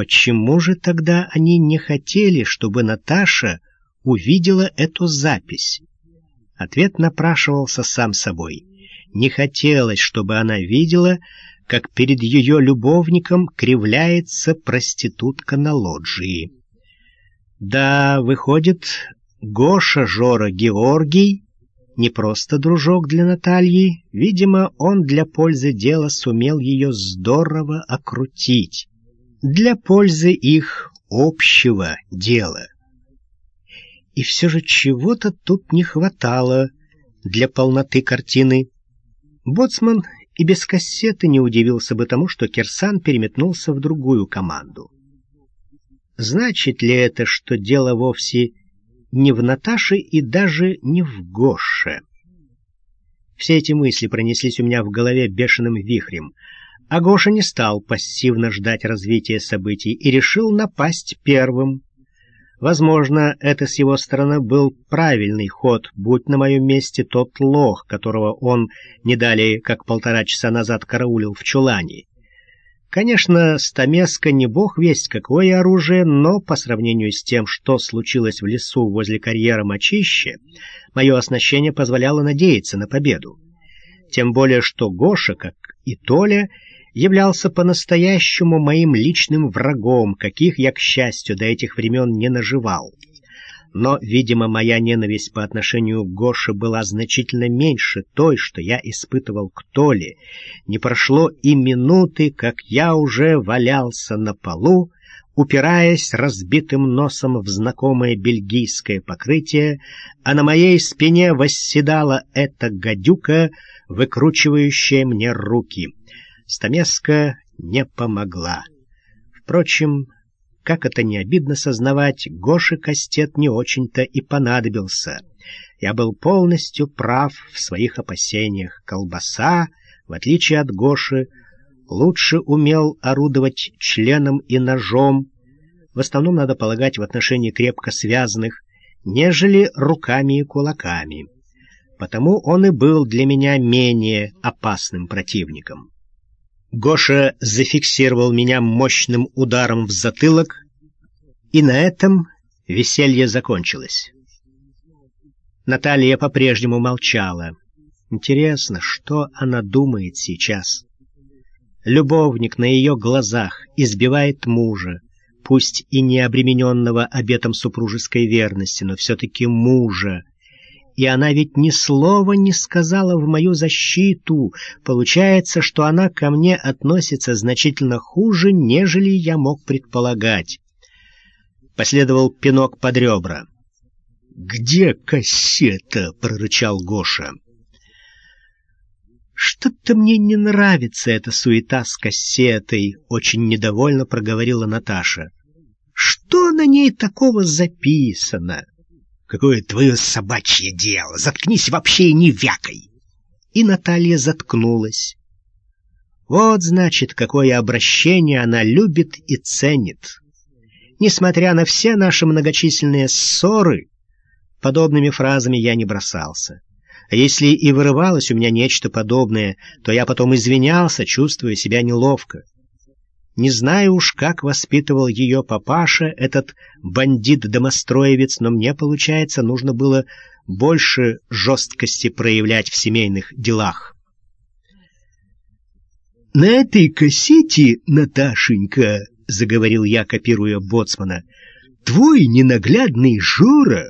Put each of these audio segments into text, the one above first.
Почему же тогда они не хотели, чтобы Наташа увидела эту запись? Ответ напрашивался сам собой. Не хотелось, чтобы она видела, как перед ее любовником кривляется проститутка на лоджии. Да, выходит, Гоша Жора Георгий не просто дружок для Натальи, видимо, он для пользы дела сумел ее здорово окрутить. Для пользы их общего дела. И все же чего-то тут не хватало для полноты картины. Боцман и без кассеты не удивился бы тому, что Кирсан переметнулся в другую команду. Значит ли это, что дело вовсе не в Наташе и даже не в Гоше? Все эти мысли пронеслись у меня в голове бешеным вихрем, а Гоша не стал пассивно ждать развития событий и решил напасть первым. Возможно, это с его стороны был правильный ход, будь на моем месте тот лох, которого он не далее, как полтора часа назад караулил в чулане. Конечно, стамеска не бог весть какое оружие, но по сравнению с тем, что случилось в лесу возле карьера Мочище, мое оснащение позволяло надеяться на победу. Тем более, что Гоша, как и Толя, являлся по-настоящему моим личным врагом, каких я, к счастью, до этих времен не наживал но, видимо, моя ненависть по отношению к Гоше была значительно меньше той, что я испытывал к Толе. Не прошло и минуты, как я уже валялся на полу, упираясь разбитым носом в знакомое бельгийское покрытие, а на моей спине восседала эта гадюка, выкручивающая мне руки. Стамеска не помогла. Впрочем, как это не обидно сознавать, Гоше Кастет не очень-то и понадобился. Я был полностью прав в своих опасениях. Колбаса, в отличие от Гоши, лучше умел орудовать членом и ножом, в основном, надо полагать, в отношении крепко связанных, нежели руками и кулаками. Потому он и был для меня менее опасным противником. Гоша зафиксировал меня мощным ударом в затылок, и на этом веселье закончилось. Наталья по-прежнему молчала. Интересно, что она думает сейчас? Любовник на ее глазах избивает мужа, пусть и не обремененного обетом супружеской верности, но все-таки мужа, и она ведь ни слова не сказала в мою защиту. Получается, что она ко мне относится значительно хуже, нежели я мог предполагать. Последовал пинок под ребра. «Где кассета?» — прорычал Гоша. «Что-то мне не нравится эта суета с кассетой», — очень недовольно проговорила Наташа. «Что на ней такого записано?» Какое твое собачье дело? Заткнись вообще и не вякай!» И Наталья заткнулась. Вот, значит, какое обращение она любит и ценит. Несмотря на все наши многочисленные ссоры, подобными фразами я не бросался. А если и вырывалось у меня нечто подобное, то я потом извинялся, чувствуя себя неловко. Не знаю уж, как воспитывал ее папаша, этот бандит-домостроевец, но мне, получается, нужно было больше жесткости проявлять в семейных делах. «На этой кассете, Наташенька, — заговорил я, копируя боцмана, — твой ненаглядный Жора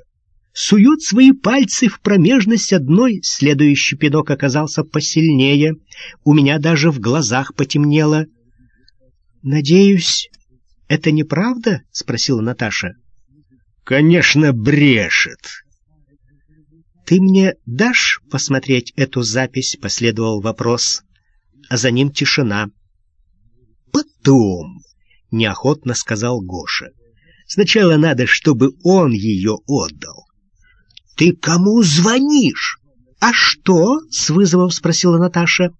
сует свои пальцы в промежность одной, следующий пинок оказался посильнее, у меня даже в глазах потемнело — «Надеюсь, это неправда?» — спросила Наташа. «Конечно, брешет!» «Ты мне дашь посмотреть эту запись?» — последовал вопрос, а за ним тишина. «Потом!» — неохотно сказал Гоша. «Сначала надо, чтобы он ее отдал». «Ты кому звонишь?» «А что?» — с вызовом спросила Наташа.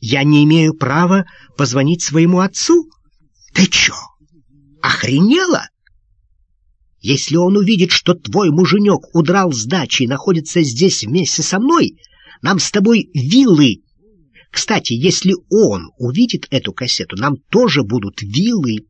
«Я не имею права позвонить своему отцу?» Ты чё, охренела? Если он увидит, что твой муженек удрал с дачи и находится здесь вместе со мной, нам с тобой вилы. Кстати, если он увидит эту кассету, нам тоже будут вилы.